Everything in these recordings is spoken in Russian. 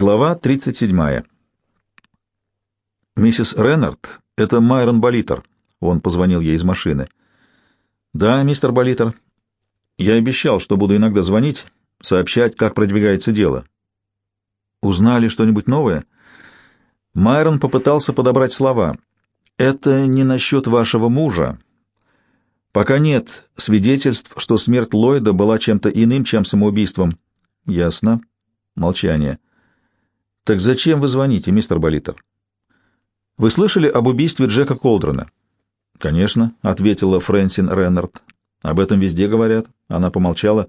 Глава 37. «Миссис Реннард, это Майрон Болитер», — он позвонил ей из машины. «Да, мистер Болитер. Я обещал, что буду иногда звонить, сообщать, как продвигается дело. Узнали что-нибудь новое?» Майрон попытался подобрать слова. «Это не насчет вашего мужа. Пока нет свидетельств, что смерть Ллойда была чем-то иным, чем самоубийством». «Ясно». Молчание. «Так зачем вы звоните, мистер Болитер?» «Вы слышали об убийстве Джека Колдрона?» «Конечно», — ответила Фрэнсин Реннард. «Об этом везде говорят». Она помолчала.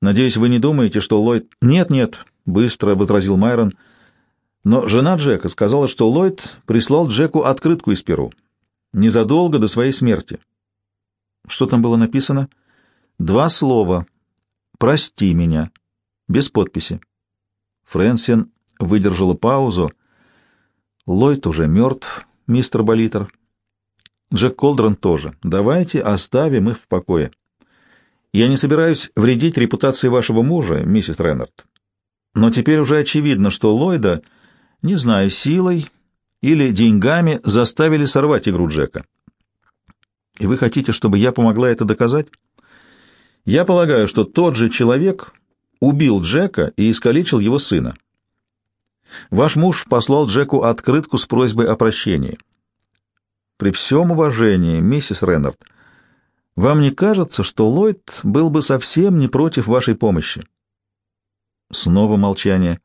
«Надеюсь, вы не думаете, что Ллойд...» «Нет-нет», — быстро возразил Майрон. Но жена Джека сказала, что Ллойд прислал Джеку открытку из Перу. Незадолго до своей смерти. Что там было написано? Два слова. «Прости меня». Без подписи. Фрэнсин выдержала паузу. Ллойд уже мертв, мистер Болитер. Джек Колдрон тоже. Давайте оставим их в покое. Я не собираюсь вредить репутации вашего мужа, миссис Реннард. Но теперь уже очевидно, что Ллойда, не знаю, силой или деньгами заставили сорвать игру Джека. И вы хотите, чтобы я помогла это доказать? Я полагаю, что тот же человек убил Джека и искалечил его сына. Ваш муж послал Джеку открытку с просьбой о прощении. При всем уважении, миссис Реннард, вам не кажется, что Ллойд был бы совсем не против вашей помощи? Снова молчание.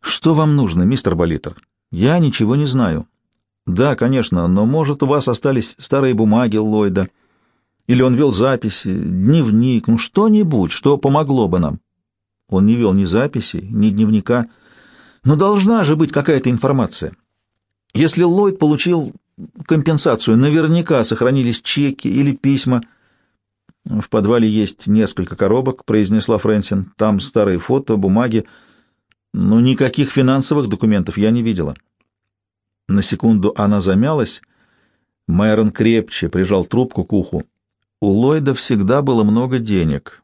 Что вам нужно, мистер Болитер? Я ничего не знаю. Да, конечно, но, может, у вас остались старые бумаги Ллойда, или он вел записи, дневник, ну что-нибудь, что помогло бы нам. Он не вел ни записи, ни дневника, — но должна же быть какая-то информация. Если Ллойд получил компенсацию, наверняка сохранились чеки или письма. В подвале есть несколько коробок, произнесла Фрэнсин. Там старые фото, бумаги, но никаких финансовых документов я не видела. На секунду она замялась. Майрон крепче прижал трубку к уху. У Ллойда всегда было много денег,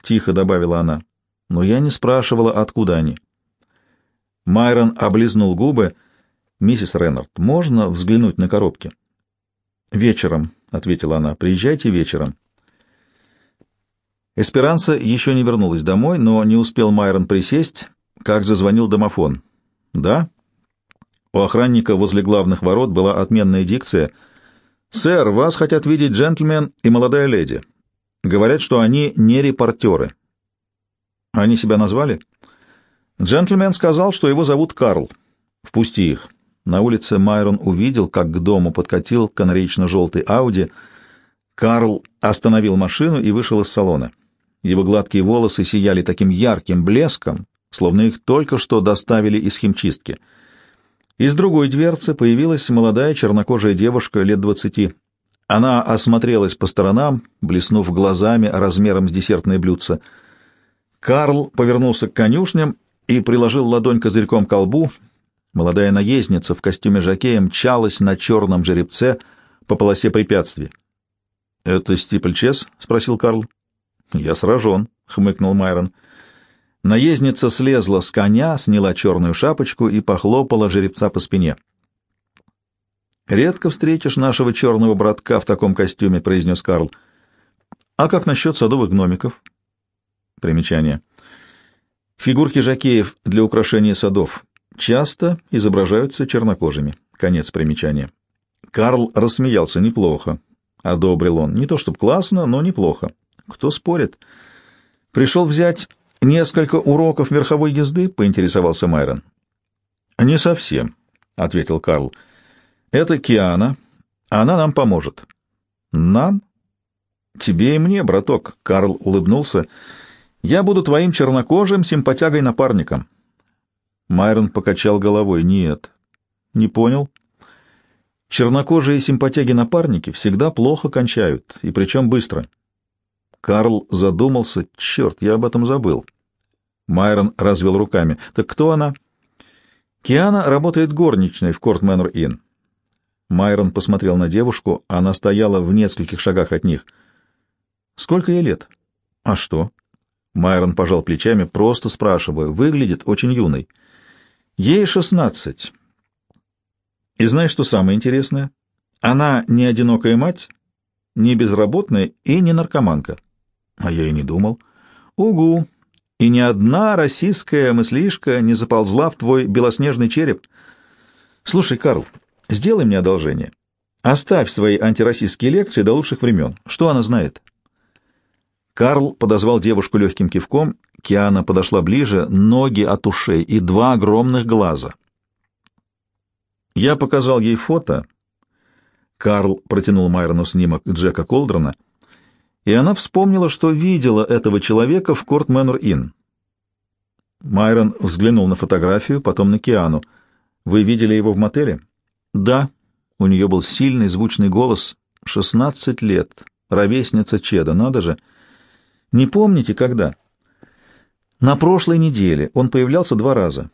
тихо добавила она. Но я не спрашивала, откуда они. Майрон облизнул губы. «Миссис Реннард, можно взглянуть на коробки?» «Вечером», — ответила она. «Приезжайте вечером». Эсперанса еще не вернулась домой, но не успел Майрон присесть, как зазвонил домофон. «Да?» У охранника возле главных ворот была отменная дикция. «Сэр, вас хотят видеть джентльмен и молодая леди. Говорят, что они не репортеры». «Они себя назвали?» Джентльмен сказал, что его зовут Карл. Впусти их. На улице Майрон увидел, как к дому подкатил канаречно-желтый Ауди. Карл остановил машину и вышел из салона. Его гладкие волосы сияли таким ярким блеском, словно их только что доставили из химчистки. Из другой дверцы появилась молодая чернокожая девушка лет двадцати. Она осмотрелась по сторонам, блеснув глазами размером с десертное блюдце. Карл повернулся к конюшням и приложил ладонь козырьком к колбу. Молодая наездница в костюме жакея мчалась на черном жеребце по полосе препятствий. — Это Стипльчес? — спросил Карл. — Я сражен, — хмыкнул Майрон. Наездница слезла с коня, сняла черную шапочку и похлопала жеребца по спине. «Редко встретишь нашего черного братка в таком костюме», — произнес Карл. «А как насчет садовых гномиков?» Примечание. Фигурки жакеев для украшения садов часто изображаются чернокожими. Конец примечания. Карл рассмеялся неплохо. Одобрил он. Не то чтобы классно, но неплохо. Кто спорит? Пришел взять несколько уроков верховой езды, поинтересовался Майрон. Не совсем, ответил Карл. Это Киана. Она нам поможет. Нам? Тебе и мне, браток, Карл улыбнулся. Я буду твоим чернокожим симпатягой-напарником. Майрон покачал головой. Нет. Не понял. Чернокожие симпатяги-напарники всегда плохо кончают, и причем быстро. Карл задумался. Черт, я об этом забыл. Майрон развел руками. Так кто она? Киана работает горничной в Корт Мэннер Инн. Майрон посмотрел на девушку. Она стояла в нескольких шагах от них. Сколько ей лет? А что? Майрон пожал плечами, просто спрашиваю. Выглядит очень юной. Ей шестнадцать. И знаешь, что самое интересное? Она не одинокая мать, не безработная и не наркоманка. А я и не думал. Угу. И ни одна российская мыслишка не заползла в твой белоснежный череп. Слушай, Карл, сделай мне одолжение. Оставь свои антироссийские лекции до лучших времен. Что она знает? Карл подозвал девушку легким кивком. Киана подошла ближе, ноги от ушей и два огромных глаза. Я показал ей фото. Карл протянул Майрону снимок Джека Колдрона, и она вспомнила, что видела этого человека в Корт Мэннер Инн. Майрон взглянул на фотографию, потом на Киану. «Вы видели его в мотеле?» «Да». У нее был сильный, звучный голос. «Шестнадцать лет. Ровесница Чеда. Надо же!» «Не помните, когда?» «На прошлой неделе. Он появлялся два раза.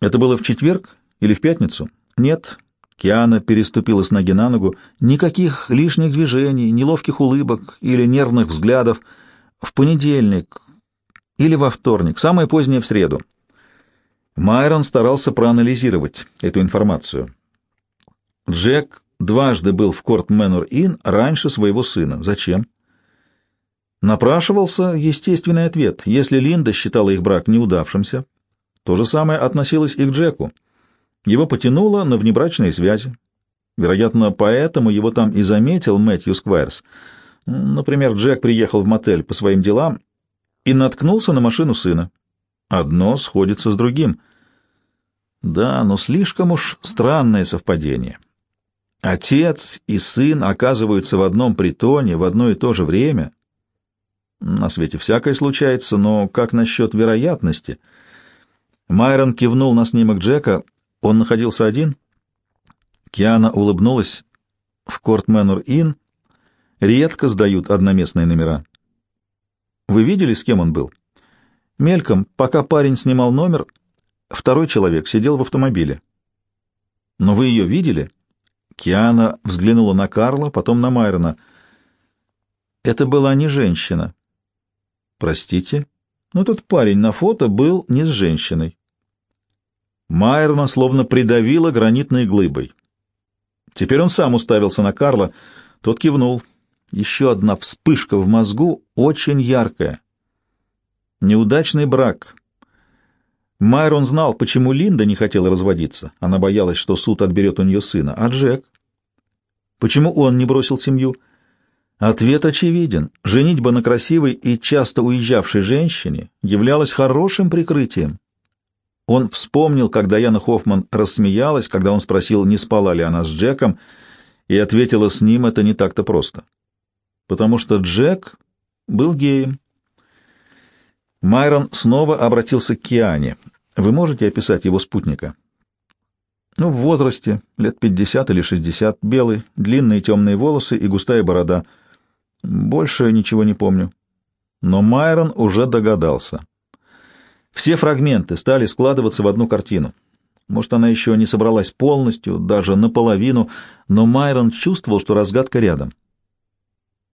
Это было в четверг или в пятницу?» «Нет». Киана переступила с ноги на ногу. «Никаких лишних движений, неловких улыбок или нервных взглядов. В понедельник или во вторник, самое позднее в среду». Майрон старался проанализировать эту информацию. Джек дважды был в Корт Мэннер Inn раньше своего сына. Зачем? Напрашивался естественный ответ. Если Линда считала их брак неудавшимся, то же самое относилось и к Джеку. Его потянуло на внебрачные связи. Вероятно, поэтому его там и заметил Мэтью Сквайрс. Например, Джек приехал в мотель по своим делам и наткнулся на машину сына. Одно сходится с другим. Да, но слишком уж странное совпадение. Отец и сын оказываются в одном притоне в одно и то же время. На свете всякое случается, но как насчет вероятности? Майрон кивнул на снимок Джека — он находился один? Киана улыбнулась. В Корт Мэннер Инн редко сдают одноместные номера. Вы видели, с кем он был? Мельком, пока парень снимал номер, второй человек сидел в автомобиле. Но вы ее видели? Киана взглянула на Карла, потом на Майрона. Это была не женщина. Простите? Но тот парень на фото был не с женщиной. Майерна словно придавило гранитной глыбой. Теперь он сам уставился на Карла. Тот кивнул. Еще одна вспышка в мозгу, очень яркая. Неудачный брак. Майрон знал, почему Линда не хотела разводиться. Она боялась, что суд отберет у нее сына. А Джек? Почему он не бросил семью? Ответ очевиден. Женитьба на красивой и часто уезжавшей женщине являлась хорошим прикрытием. Он вспомнил, как Даяна Хоффман рассмеялась, когда он спросил, не спала ли она с Джеком, и ответила с ним это не так-то просто. Потому что Джек был геем. Майрон снова обратился к Киане. Вы можете описать его спутника? Ну, в возрасте, лет пятьдесят или шестьдесят, белый, длинные темные волосы и густая борода. Больше ничего не помню. Но Майрон уже догадался. Все фрагменты стали складываться в одну картину. Может, она еще не собралась полностью, даже наполовину, но Майрон чувствовал, что разгадка рядом.